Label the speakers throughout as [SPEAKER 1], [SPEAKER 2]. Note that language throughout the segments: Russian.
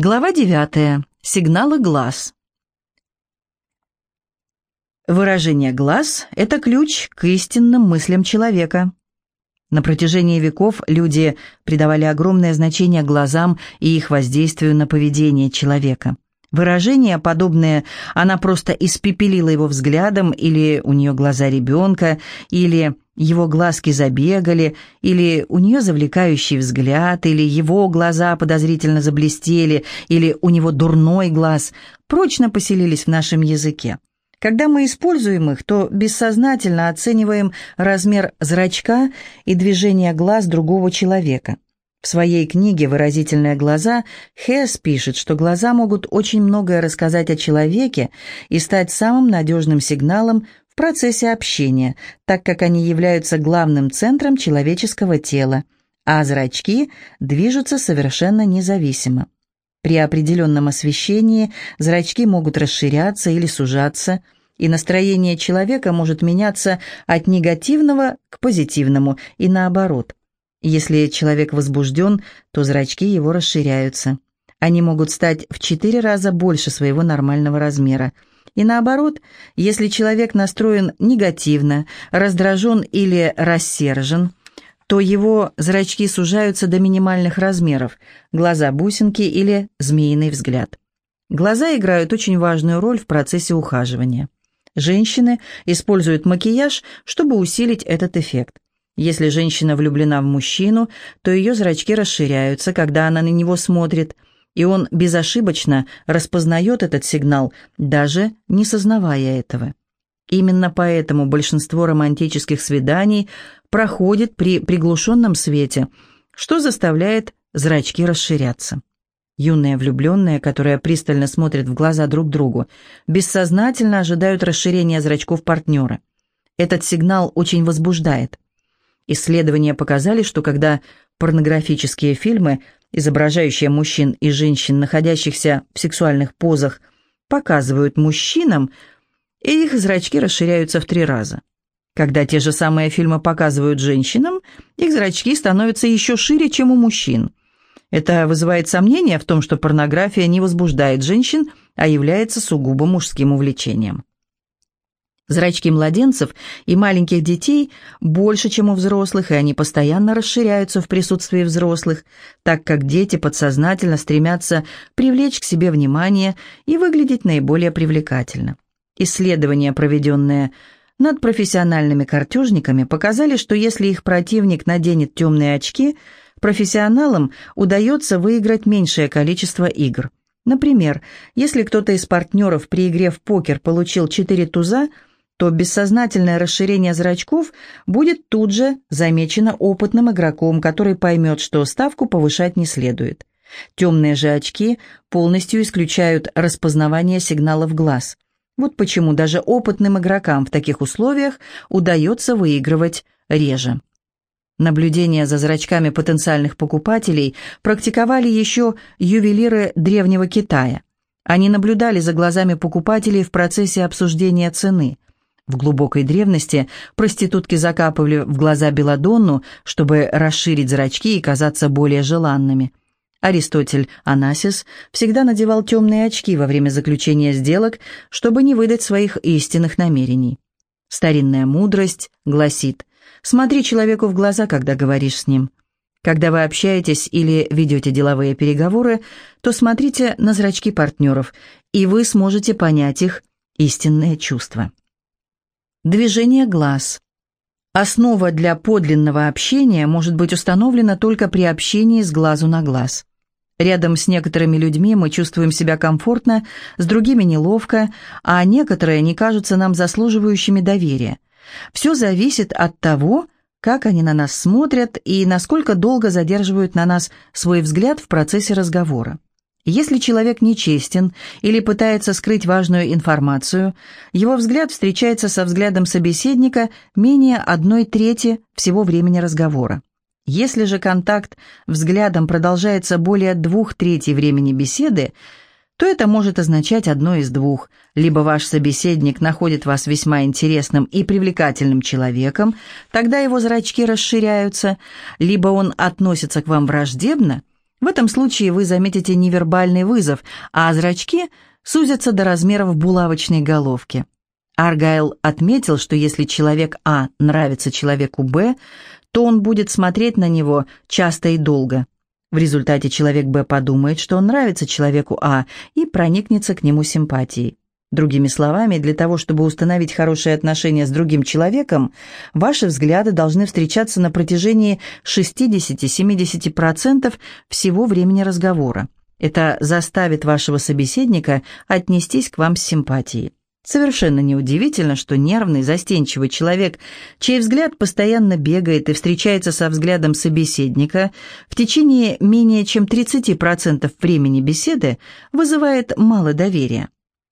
[SPEAKER 1] Глава 9. Сигналы глаз. Выражение глаз – это ключ к истинным мыслям человека. На протяжении веков люди придавали огромное значение глазам и их воздействию на поведение человека. Выражение, подобное «она просто испепелила его взглядом» или «у нее глаза ребенка» или его глазки забегали, или у нее завлекающий взгляд, или его глаза подозрительно заблестели, или у него дурной глаз, прочно поселились в нашем языке. Когда мы используем их, то бессознательно оцениваем размер зрачка и движение глаз другого человека. В своей книге «Выразительные глаза» Хесс пишет, что глаза могут очень многое рассказать о человеке и стать самым надежным сигналом процессе общения, так как они являются главным центром человеческого тела, а зрачки движутся совершенно независимо. При определенном освещении зрачки могут расширяться или сужаться, и настроение человека может меняться от негативного к позитивному и наоборот. Если человек возбужден, то зрачки его расширяются. Они могут стать в четыре раза больше своего нормального размера – и наоборот, если человек настроен негативно, раздражен или рассержен, то его зрачки сужаются до минимальных размеров, глаза бусинки или змеиный взгляд. Глаза играют очень важную роль в процессе ухаживания. Женщины используют макияж, чтобы усилить этот эффект. Если женщина влюблена в мужчину, то ее зрачки расширяются, когда она на него смотрит – и он безошибочно распознает этот сигнал, даже не сознавая этого. Именно поэтому большинство романтических свиданий проходит при приглушенном свете, что заставляет зрачки расширяться. Юные влюбленные, которые пристально смотрят в глаза друг другу, бессознательно ожидают расширения зрачков партнера. Этот сигнал очень возбуждает. Исследования показали, что когда порнографические фильмы изображающие мужчин и женщин, находящихся в сексуальных позах, показывают мужчинам, их зрачки расширяются в три раза. Когда те же самые фильмы показывают женщинам, их зрачки становятся еще шире, чем у мужчин. Это вызывает сомнения в том, что порнография не возбуждает женщин, а является сугубо мужским увлечением. Зрачки младенцев и маленьких детей больше, чем у взрослых, и они постоянно расширяются в присутствии взрослых, так как дети подсознательно стремятся привлечь к себе внимание и выглядеть наиболее привлекательно. Исследования, проведенные над профессиональными картежниками, показали, что если их противник наденет темные очки, профессионалам удается выиграть меньшее количество игр. Например, если кто-то из партнеров при игре в покер получил 4 туза – то бессознательное расширение зрачков будет тут же замечено опытным игроком, который поймет, что ставку повышать не следует. Темные же очки полностью исключают распознавание сигналов глаз. Вот почему даже опытным игрокам в таких условиях удается выигрывать реже. Наблюдение за зрачками потенциальных покупателей практиковали еще ювелиры Древнего Китая. Они наблюдали за глазами покупателей в процессе обсуждения цены – в глубокой древности проститутки закапывали в глаза белладонну, чтобы расширить зрачки и казаться более желанными. Аристотель Анасис всегда надевал темные очки во время заключения сделок, чтобы не выдать своих истинных намерений. Старинная мудрость гласит «Смотри человеку в глаза, когда говоришь с ним». Когда вы общаетесь или ведете деловые переговоры, то смотрите на зрачки партнеров, и вы сможете понять их истинные чувства. Движение глаз. Основа для подлинного общения может быть установлена только при общении с глазу на глаз. Рядом с некоторыми людьми мы чувствуем себя комфортно, с другими неловко, а некоторые не кажутся нам заслуживающими доверия. Все зависит от того, как они на нас смотрят и насколько долго задерживают на нас свой взгляд в процессе разговора. Если человек нечестен или пытается скрыть важную информацию, его взгляд встречается со взглядом собеседника менее одной трети всего времени разговора. Если же контакт взглядом продолжается более двух третей времени беседы, то это может означать одно из двух. Либо ваш собеседник находит вас весьма интересным и привлекательным человеком, тогда его зрачки расширяются, либо он относится к вам враждебно – В этом случае вы заметите невербальный вызов, а зрачки сузятся до размеров булавочной головки. Аргайл отметил, что если человек А нравится человеку Б, то он будет смотреть на него часто и долго. В результате человек Б подумает, что он нравится человеку А и проникнется к нему симпатией. Другими словами, для того, чтобы установить хорошие отношения с другим человеком, ваши взгляды должны встречаться на протяжении 60-70% всего времени разговора. Это заставит вашего собеседника отнестись к вам с симпатией. Совершенно неудивительно, что нервный, застенчивый человек, чей взгляд постоянно бегает и встречается со взглядом собеседника, в течение менее чем 30% времени беседы вызывает мало доверия.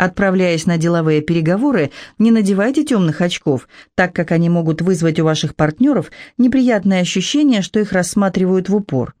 [SPEAKER 1] Отправляясь на деловые переговоры, не надевайте темных очков, так как они могут вызвать у ваших партнеров неприятное ощущение, что их рассматривают в упор.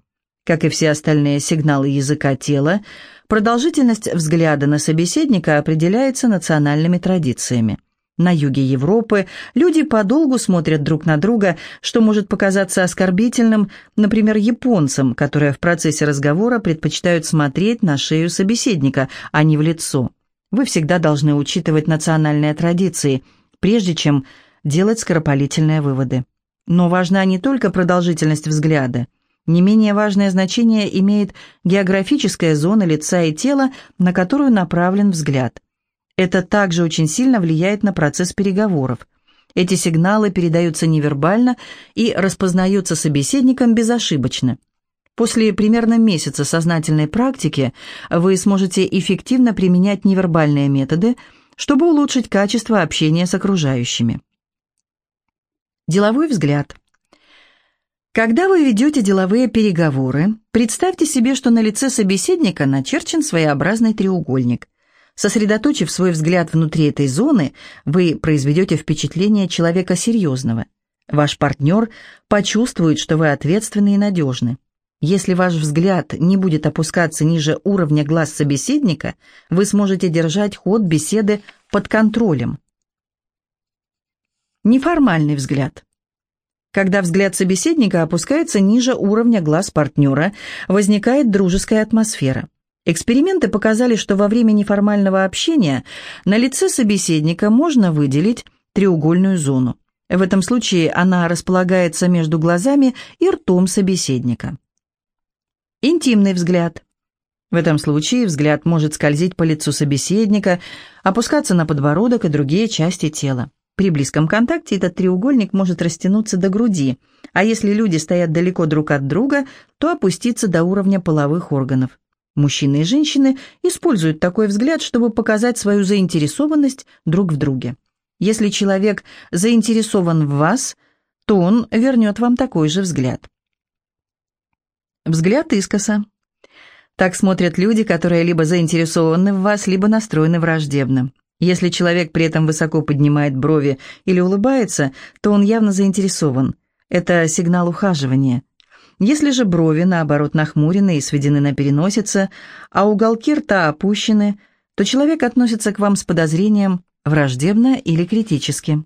[SPEAKER 1] Как и все остальные сигналы языка тела, продолжительность взгляда на собеседника определяется национальными традициями. На юге Европы люди подолгу смотрят друг на друга, что может показаться оскорбительным, например, японцам, которые в процессе разговора предпочитают смотреть на шею собеседника, а не в лицо. Вы всегда должны учитывать национальные традиции, прежде чем делать скоропалительные выводы. Но важна не только продолжительность взгляда – не менее важное значение имеет географическая зона лица и тела, на которую направлен взгляд. Это также очень сильно влияет на процесс переговоров. Эти сигналы передаются невербально и распознаются собеседником безошибочно. После примерно месяца сознательной практики вы сможете эффективно применять невербальные методы, чтобы улучшить качество общения с окружающими. Деловой взгляд. Когда вы ведете деловые переговоры, представьте себе, что на лице собеседника начерчен своеобразный треугольник. Сосредоточив свой взгляд внутри этой зоны, вы произведете впечатление человека серьезного. Ваш партнер почувствует, что вы ответственны и надежны. Если ваш взгляд не будет опускаться ниже уровня глаз собеседника, вы сможете держать ход беседы под контролем. Неформальный взгляд – когда взгляд собеседника опускается ниже уровня глаз партнера, возникает дружеская атмосфера. Эксперименты показали, что во время неформального общения на лице собеседника можно выделить треугольную зону. В этом случае она располагается между глазами и ртом собеседника. Интимный взгляд. В этом случае взгляд может скользить по лицу собеседника, опускаться на подбородок и другие части тела. При близком контакте этот треугольник может растянуться до груди, а если люди стоят далеко друг от друга, то опуститься до уровня половых органов. Мужчины и женщины используют такой взгляд, чтобы показать свою заинтересованность друг в друге. Если человек заинтересован в вас, то он вернет вам такой же взгляд. Взгляд искоса. Так смотрят люди, которые либо заинтересованы в вас, либо настроены враждебно. Если человек при этом высоко поднимает брови или улыбается, то он явно заинтересован. Это сигнал ухаживания. Если же брови, наоборот, нахмурены и сведены на переносице, а уголки рта опущены, то человек относится к вам с подозрением враждебно или критически.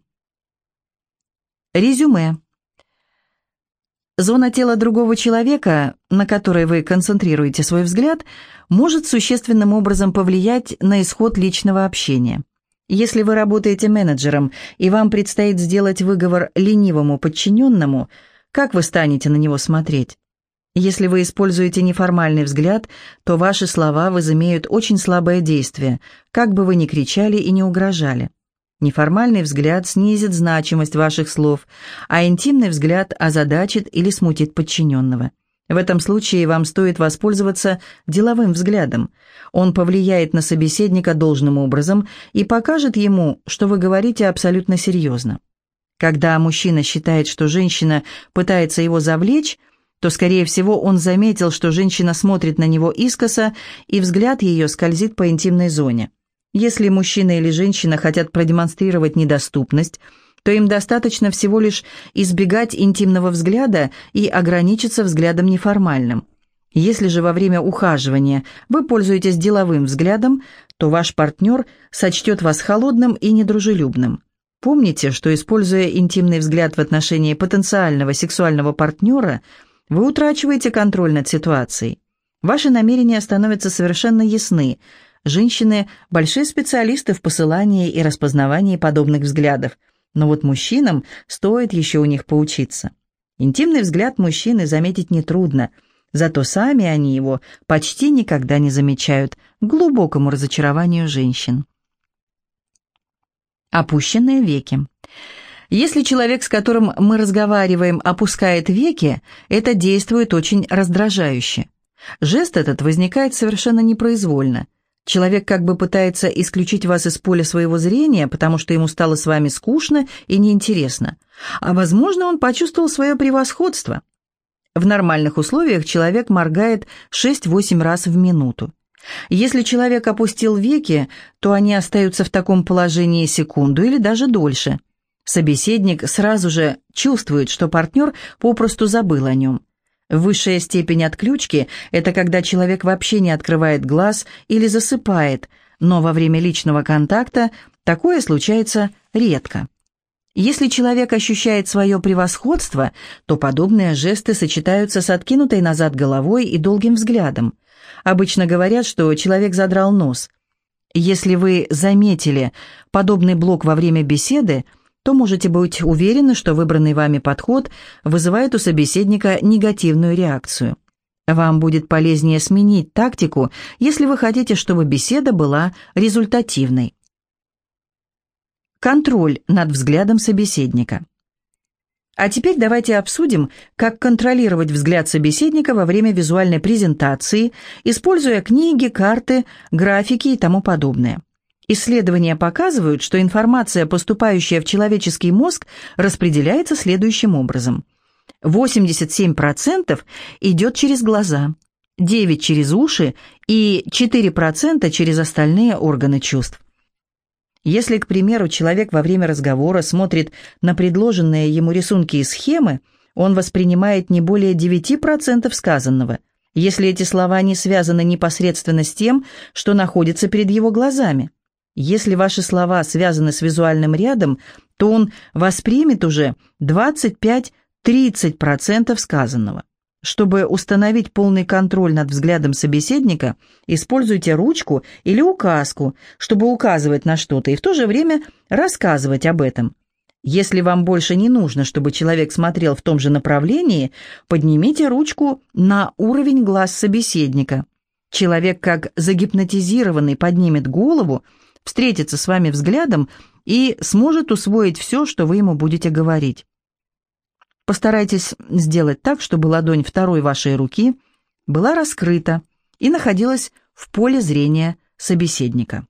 [SPEAKER 1] Резюме. Зона тела другого человека, на которой вы концентрируете свой взгляд, может существенным образом повлиять на исход личного общения. Если вы работаете менеджером и вам предстоит сделать выговор ленивому подчиненному, как вы станете на него смотреть? Если вы используете неформальный взгляд, то ваши слова возымеют очень слабое действие, как бы вы ни кричали и не угрожали. Неформальный взгляд снизит значимость ваших слов, а интимный взгляд озадачит или смутит подчиненного. В этом случае вам стоит воспользоваться деловым взглядом. Он повлияет на собеседника должным образом и покажет ему, что вы говорите абсолютно серьезно. Когда мужчина считает, что женщина пытается его завлечь, то, скорее всего, он заметил, что женщина смотрит на него искоса, и взгляд ее скользит по интимной зоне. Если мужчина или женщина хотят продемонстрировать недоступность, то им достаточно всего лишь избегать интимного взгляда и ограничиться взглядом неформальным. Если же во время ухаживания вы пользуетесь деловым взглядом, то ваш партнер сочтет вас холодным и недружелюбным. Помните, что используя интимный взгляд в отношении потенциального сексуального партнера, вы утрачиваете контроль над ситуацией. Ваши намерения становятся совершенно ясны. Женщины – большие специалисты в посылании и распознавании подобных взглядов, но вот мужчинам стоит еще у них поучиться. Интимный взгляд мужчины заметить нетрудно, зато сами они его почти никогда не замечают, к глубокому разочарованию женщин. Опущенные веки. Если человек, с которым мы разговариваем, опускает веки, это действует очень раздражающе. Жест этот возникает совершенно непроизвольно. Человек как бы пытается исключить вас из поля своего зрения, потому что ему стало с вами скучно и неинтересно. А возможно, он почувствовал свое превосходство. В нормальных условиях человек моргает 6-8 раз в минуту. Если человек опустил веки, то они остаются в таком положении секунду или даже дольше. Собеседник сразу же чувствует, что партнер попросту забыл о нем. Высшая степень отключки – это когда человек вообще не открывает глаз или засыпает, но во время личного контакта такое случается редко. Если человек ощущает свое превосходство, то подобные жесты сочетаются с откинутой назад головой и долгим взглядом. Обычно говорят, что человек задрал нос. Если вы заметили подобный блок во время беседы – то можете быть уверены, что выбранный вами подход вызывает у собеседника негативную реакцию. Вам будет полезнее сменить тактику, если вы хотите, чтобы беседа была результативной. Контроль над взглядом собеседника. А теперь давайте обсудим, как контролировать взгляд собеседника во время визуальной презентации, используя книги, карты, графики и тому подобное. Исследования показывают, что информация, поступающая в человеческий мозг, распределяется следующим образом. 87% идет через глаза, 9% через уши и 4% через остальные органы чувств. Если, к примеру, человек во время разговора смотрит на предложенные ему рисунки и схемы, он воспринимает не более 9% сказанного, если эти слова не связаны непосредственно с тем, что находится перед его глазами. Если ваши слова связаны с визуальным рядом, то он воспримет уже 25-30% сказанного. Чтобы установить полный контроль над взглядом собеседника, используйте ручку или указку, чтобы указывать на что-то и в то же время рассказывать об этом. Если вам больше не нужно, чтобы человек смотрел в том же направлении, поднимите ручку на уровень глаз собеседника. Человек, как загипнотизированный, поднимет голову, встретится с вами взглядом и сможет усвоить все, что вы ему будете говорить. Постарайтесь сделать так, чтобы ладонь второй вашей руки была раскрыта и находилась в поле зрения собеседника.